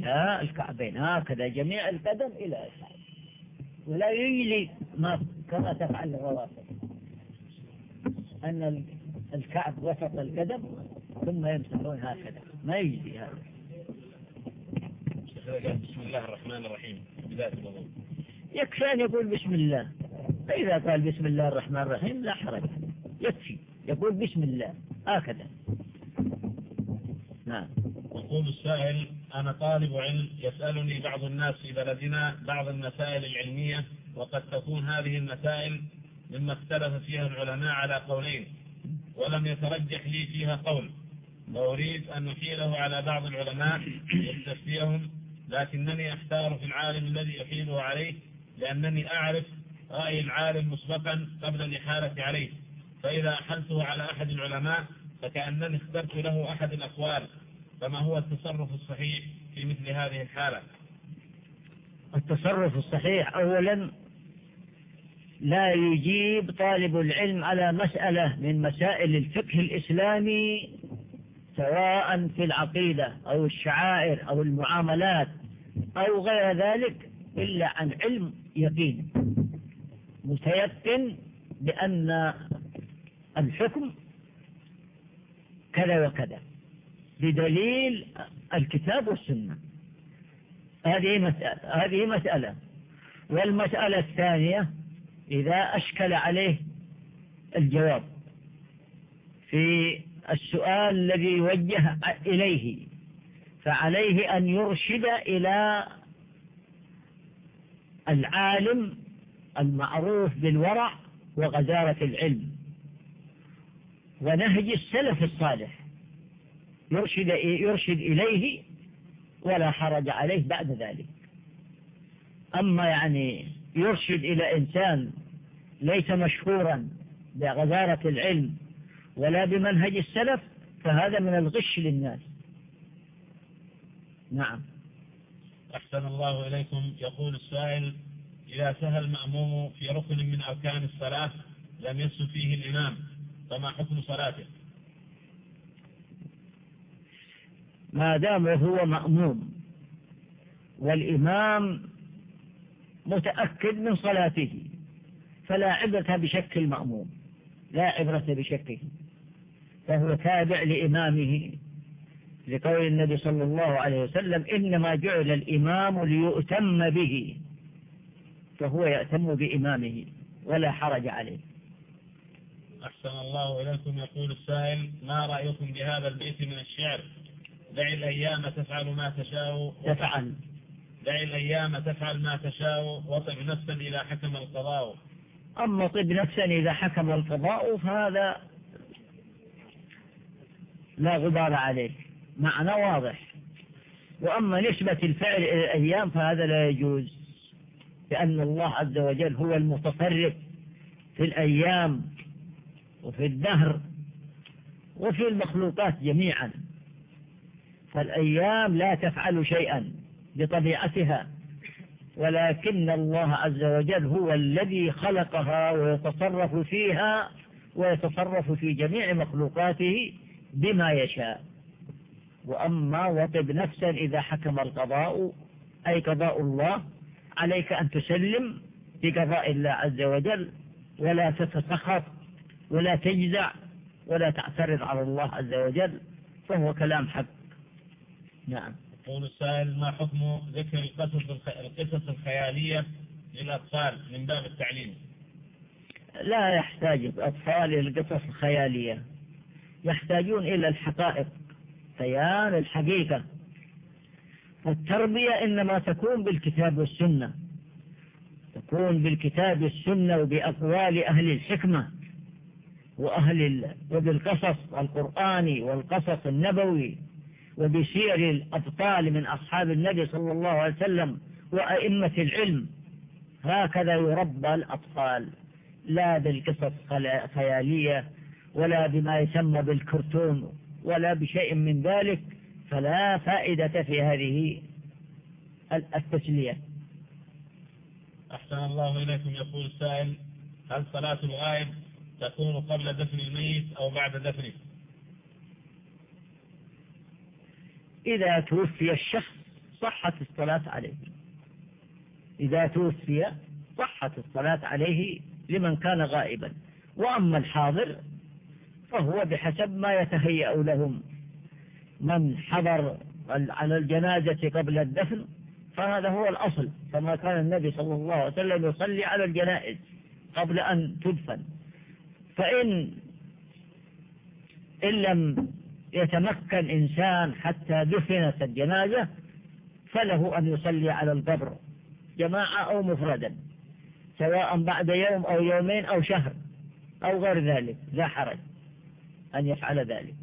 [SPEAKER 2] لا الكعبين. هكذا جميع القدم إلى الكعبين. ولا يجلي ما كما تفعل الروافض. أن الكعب وسط القدم ثم يمسحون هكذا. ما يجلي هذا.
[SPEAKER 4] بسم الله الرحمن الرحيم. الوضوء
[SPEAKER 2] يكفي أن يقول بسم الله. فإذا قال بسم الله الرحمن الرحيم لا حرج. يكفي. يقول بسم الله. هكذا.
[SPEAKER 4] نعم. يقول السائل أنا طالب علم. يسألني بعض الناس في بلدنا بعض المسائل العلمية وقد تكون هذه المسائل مما اختلف فيها العلماء على قولين ولم يترجح لي فيها قول. وأريد أن نحيله على بعض العلماء يستفتيهم لكنني أحتار في العالم الذي أحيله عليه لأنني أعرف رأي العالم مسبقا قبل الإحالة عليه. فإذا أحلته على أحد العلماء فكأنني اخترت له أحد الأقوال فما هو التصرف الصحيح في مثل هذه الحالة؟
[SPEAKER 2] التصرف الصحيح أولا لا يجيب طالب العلم على مسألة من مسائل الفقه الإسلامي سواء في العقيدة أو الشعائر أو المعاملات أو غير ذلك إلا عن علم يقين. متيقن بأن الحكم كذا وكذا بدليل الكتاب والسنة. هذه مسألة هذه مسألة. والمسألة الثانية إذا أشكل عليه الجواب في السؤال الذي يوجه إليه فعليه أن يرشد إلى العالم المعروف بالورع وغزارة العلم. ونهج السلف الصالح. يرشد, يرشد إليه ولا حرج عليه بعد ذلك. أما يعني يرشد إلى إنسان ليس مشهورا بغزارة العلم ولا بمنهج السلف فهذا من الغش للناس. نعم.
[SPEAKER 1] أحسن الله إليكم. يقول السائل إذا سهى المأموم في ركن من أركان الصلاة لم يسهو فيه الإمام فما حكم صلاته؟
[SPEAKER 2] ما دام هو مأموم والإمام متأكد من صلاته فلا عبرة بشك المأموم لا عبرة بشكه. فهو تابع لإمامه لقول النبي صلى الله عليه وسلم إنما جعل الإمام ليؤتم به فهو يأتم بإمامه ولا حرج عليه.
[SPEAKER 1] أحسن الله إليكم يقول السائل ما رأيكم بهذا البيت من الشعر؟ دع الأيام تفعل ما تشاء
[SPEAKER 2] تفعل.
[SPEAKER 1] دع الأيام تفعل ما تشاء وطب نفسا إذا حكم القضاء.
[SPEAKER 2] أما طب نفسا إذا حكم القضاء فهذا لا غبار عليه معنى واضح. وأما نسبة الفعل إلى الأيام فهذا لا يجوز لأن الله عز وجل هو المتصرف في الأيام وفي الدهر وفي المخلوقات جميعا. فالأيام لا تفعل شيئا بطبيعتها ولكن الله عز وجل هو الذي خلقها ويتصرف فيها ويتصرف في جميع مخلوقاته بما يشاء. وأما وطب نفسا إذا حكم القضاء أي قضاء الله عليك أن تسلم بقضاء الله عز وجل ولا تتسخط ولا تجزع ولا تعترض على الله عز وجل فهو كلام حق. نعم.
[SPEAKER 1] يقول السائل ما حكم ذكر القصص القصص الخيالية للأطفال من باب التعليم؟
[SPEAKER 2] لا يحتاج الأطفال إلى القصص الخيالية. يحتاجون إلى الحقائق. بيان الحقيقة. التربية إنما تكون بالكتاب والسنة. تكون بالكتاب والسنة وبأقوال أهل الحكمة وأهل وبالقصص القرآني والقصص النبوي وبسير الأبطال من أصحاب النبي صلى الله عليه وسلم وأئمة العلم. هكذا يربى الأطفال. لا بالقصص خيالية ولا بما يسمى بالكرتون ولا بشيء من ذلك فلا فائدة في هذه التسلية.
[SPEAKER 1] أحسن الله إليكم يقول السائل هل صلاة الغائب تكون قبل دفن الميت أو بعد دفنه؟
[SPEAKER 2] إذا توفي الشخص صحت الصلاة عليه. إذا توفي صحت الصلاة عليه لمن كان غائبا. وأما الحاضر فهو بحسب ما يتهيأ لهم. من حضر على الجنازة قبل الدفن فهذا هو الأصل. كما كان النبي صلى الله عليه وسلم يصلي على الجنائز قبل أن تدفن. فإن إن لم يتمكن إنسان حتى دفنت الجنازة فله أن يصلي على القبر جماعة أو مفردا سواء بعد يوم أو يومين أو شهر أو غير ذلك لا حرج. أن يفعل ذلك.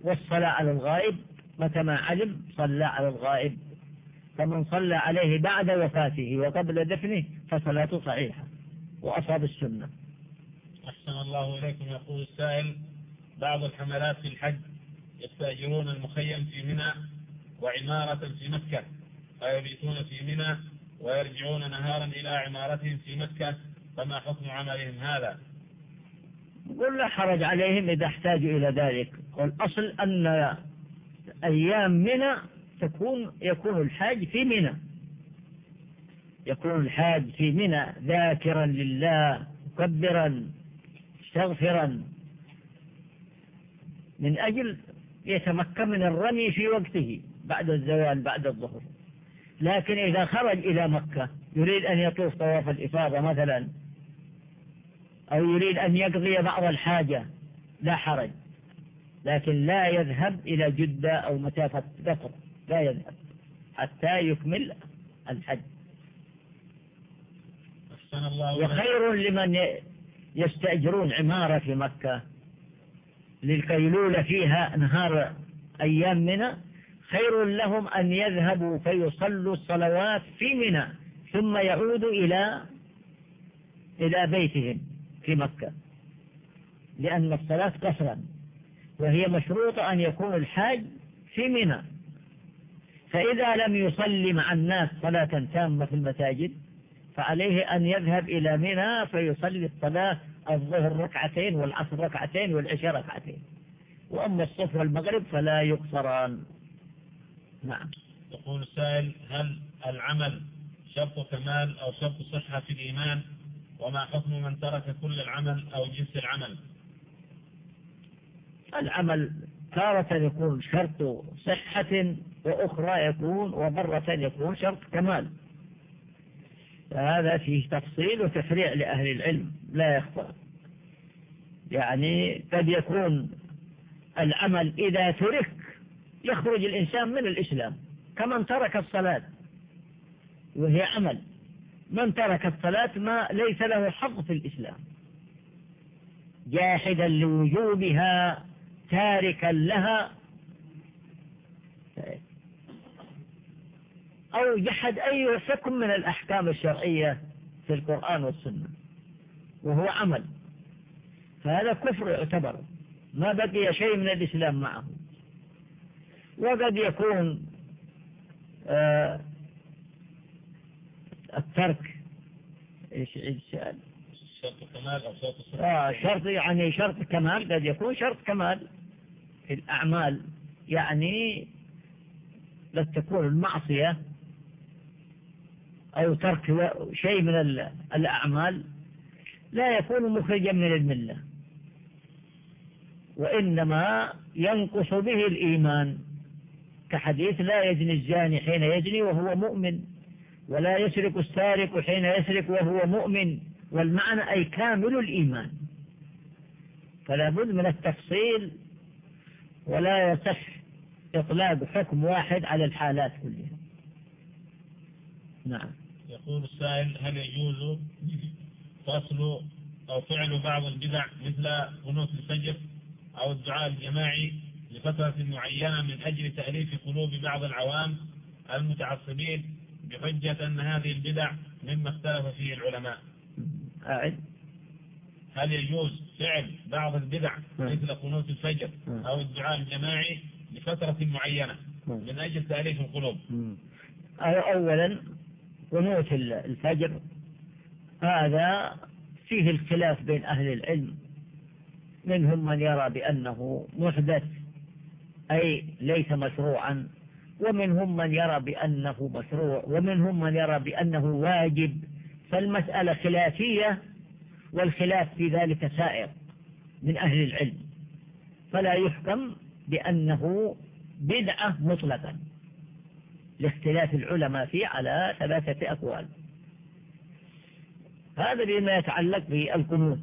[SPEAKER 2] والصلاة على الغائب متى ما علم صلى على الغائب. فمن صلى عليه بعد وفاته وقبل دفنه فصلاته صحيحة وأصاب السنة.
[SPEAKER 1] أحسن الله إليكم يقول السائل. بعض الحملات في الحج يستأجرون المخيم في منى وعمارة في مكة فيبيتون في منى ويرجعون نهارا إلى عمارتهم في مكة. فما حكم عملهم هذا؟
[SPEAKER 2] قل لا حرج عليهم إذا احتاجوا إلى ذلك. والأصل أن أيام منى تكون يكون الحاج في منى. يكون الحاج في منى ذاكرا لله مكبرا مستغفرا. من أجل يتمكن من الرمي في وقته بعد الزوال بعد الظهر. لكن إذا خرج إلى مكة يريد أن يطوف طواف الإفاضة مثلا أو يريد أن يقضي بعض الحاجة لا حرج. لكن لا يذهب إلى جدة أو مسافة قصر لا يذهب حتى يكمل الحج. وخير لمن يستأجرون عمارة في مكة. للقيلولة فيها نهار أيام منى. خير لهم أن يذهبوا فيصلوا الصلوات في منى ثم يعودوا إلى إلى بيتهم. في مكة. لأن الصلاة قصرا وهي مشروطة أن يكون الحاج في منى. فإذا لم يصلي مع الناس صلاة تامة في المساجد فعليه أن يذهب إلى منى فيصلي الصلاة الظهر ركعتين والعصر ركعتين والعشاء ركعتين. وأما الصف والمغرب فلا يقصران. نعم.
[SPEAKER 1] يقول السائل هل العمل شرط كمال أو شرط صحة في الإيمان؟ وما حكم من ترك كل العمل أو جنس العمل؟
[SPEAKER 2] العمل تارة يكون شرط صحة وأخرى يكون ومرة يكون شرط كمال. فهذا فيه تفصيل وتفريع لأهل العلم لا يخفى. يعني قد يكون العمل إذا ترك يخرج الإنسان من الإسلام كمن ترك الصلاة وهي عمل. من ترك الصلاة ما ليس له حظ في الإسلام. جاحدا لوجوبها تاركا لها. أو جحد أي حكم من الأحكام الشرعية في القرآن والسنة وهو عمل. فهذا كفر يعتبر. ما بقي شيء من الإسلام معه. وقد يكون آه الترك. إيش السؤال؟
[SPEAKER 1] شرط كمال أو شرط
[SPEAKER 2] آه شرط يعني شرط كمال قد يكون شرط كمال. في الأعمال يعني قد تكون المعصية أو ترك شيء من الأعمال لا يكون مخرجا من الملة وإنما ينقص به الإيمان. كحديث لا يجني الزاني حين يجني وهو مؤمن. ولا يسرق السارق حين يسرق وهو مؤمن والمعنى أي كامل الإيمان. فلا بد من التفصيل ولا يصح إطلاق حكم واحد على الحالات كلها. نعم.
[SPEAKER 1] يقول السائل هل يجوز فصل أو فعل بعض البدع مثل قنوت الفجر أو الدعاء الجماعي لفترة معينة من أجل تأليف قلوب بعض العوام المتعصبين بحجة أن هذه البدع مما اختلف فيه العلماء.
[SPEAKER 2] أعد.
[SPEAKER 1] هل يجوز فعل بعض البدع
[SPEAKER 2] نعم.
[SPEAKER 1] مثل قنوت الفجر
[SPEAKER 2] نعم.
[SPEAKER 1] أو الدعاء الجماعي لفترة معينة؟
[SPEAKER 2] نعم.
[SPEAKER 1] من أجل تأليف القلوب.
[SPEAKER 2] أولا قنوت الفجر هذا فيه الخلاف بين أهل العلم. منهم من يرى بأنه محدث أي ليس مشروعا. ومنهم من يرى بأنه مشروع ومنهم من يرى بأنه واجب. فالمسألة خلافية والخلاف في ذلك سائر من أهل العلم. فلا يحكم بأنه بدعة مطلقا. لاختلاف العلماء فيه على ثلاثة أقوال. هذا بما يتعلق بالقنوت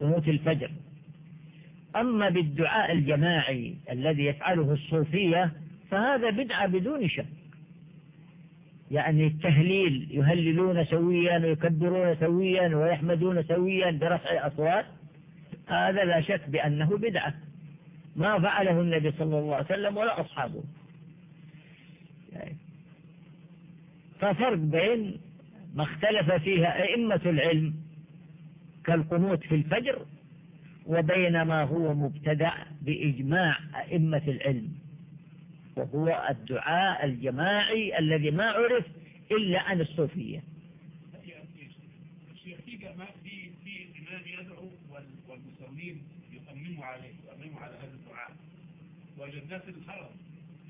[SPEAKER 2] قنوت الفجر. أما بالدعاء الجماعي الذي يفعله الصوفية فهذا بدعة بدون شك. يعني التهليل يهللون سويا ويكبرون سويا ويحمدون سويا برفع أصوات هذا لا شك بأنه بدعة. ما فعله النبي صلى الله عليه وسلم ولا أصحابه. ففرق بين ما اختلف فيها أئمة العلم كالقنوت في الفجر وبين ما هو مبتدع بإجماع أئمة العلم. وهو الدعاء الجماعي الذي ما عرف إلا عن الصوفية.
[SPEAKER 5] في في إمام يدعو والمصلين يؤمنوا عليه يؤمنوا على هذا الدعاء. والناس الحرم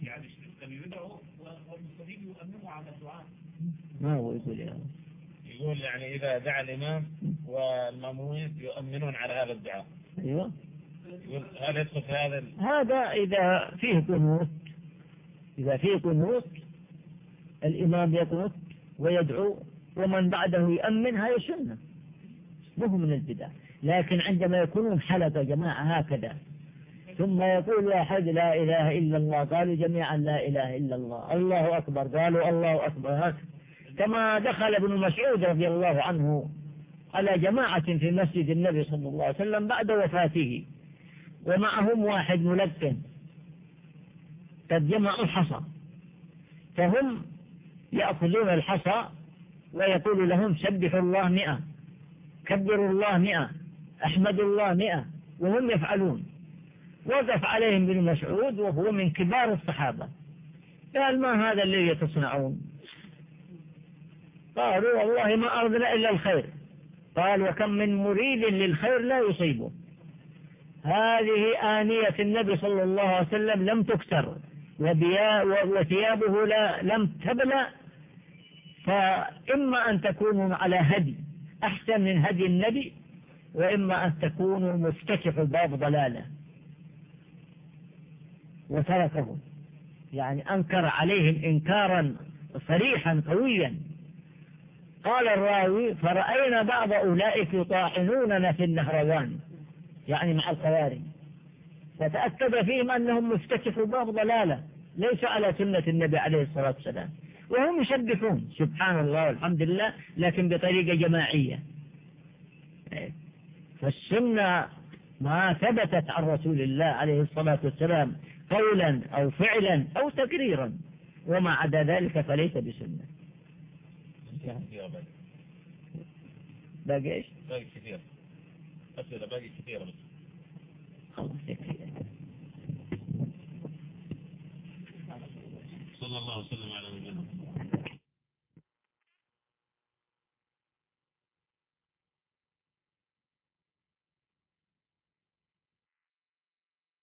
[SPEAKER 5] يعني كانوا يدعوا والمصلين يؤمنوا على الدعاء.
[SPEAKER 2] ما هو يقول يعني؟
[SPEAKER 1] يقول يعني إذا دعا الإمام والمأمومين يؤمنون على هذا الدعاء.
[SPEAKER 2] أيوة.
[SPEAKER 1] هل يدخل هذا
[SPEAKER 2] هذا إذا فيه قنوت إذا فيه قنوت الإمام يقنط ويدعو ومن بعده يؤمن هذه سنة. مو من البدع. لكن عندما يكونون حلقة جماعة هكذا ثم يقول واحد لا إله إلا الله قالوا جميعا لا إله إلا الله الله أكبر قالوا الله أكبر. هكذا كما دخل ابن مسعود رضي الله عنه على جماعة في مسجد النبي صلى الله عليه وسلم بعد وفاته ومعهم واحد ملقن. قد جمعوا الحصى. فهم يأخذون الحصى ويقول لهم سبحوا الله مئة كبروا الله مئة أحمدوا الله مئة وهم يفعلون. وقف عليهم ابن مسعود وهو من كبار الصحابة. قال ما هذا الذي تصنعون؟ قالوا والله ما أردنا إلا الخير. قال وكم من مريد للخير لا يصيبه. هذه آنية النبي صلى الله عليه وسلم لم تكسر. وثيابه لا لم تبلى فإما أن تكونوا على هدي أحسن من هدي النبي وإما أن تكونوا مفتتحوا باب ضلالة وتركه يعني أنكر عليهم إنكارا صريحا قويا. قال الراوي فرأينا بعض أولئك يطاعنوننا في النهروان. يعني مع الخوارج. فتأكد فيهم أنهم مفتتحوا باب ضلالة. ليس على سنة النبي عليه الصلاة والسلام. وهم يسبحون سبحان الله والحمد لله لكن بطريقة جماعية. فالسنة ما ثبتت عن رسول الله عليه الصلاة والسلام قولا أو فعلا أو تقريرا. وما عدا ذلك فليس بسنة. باقي إيش؟
[SPEAKER 4] باقي كثير أسئلة باقي كثيرة بس صلى الله وسلم على نبينا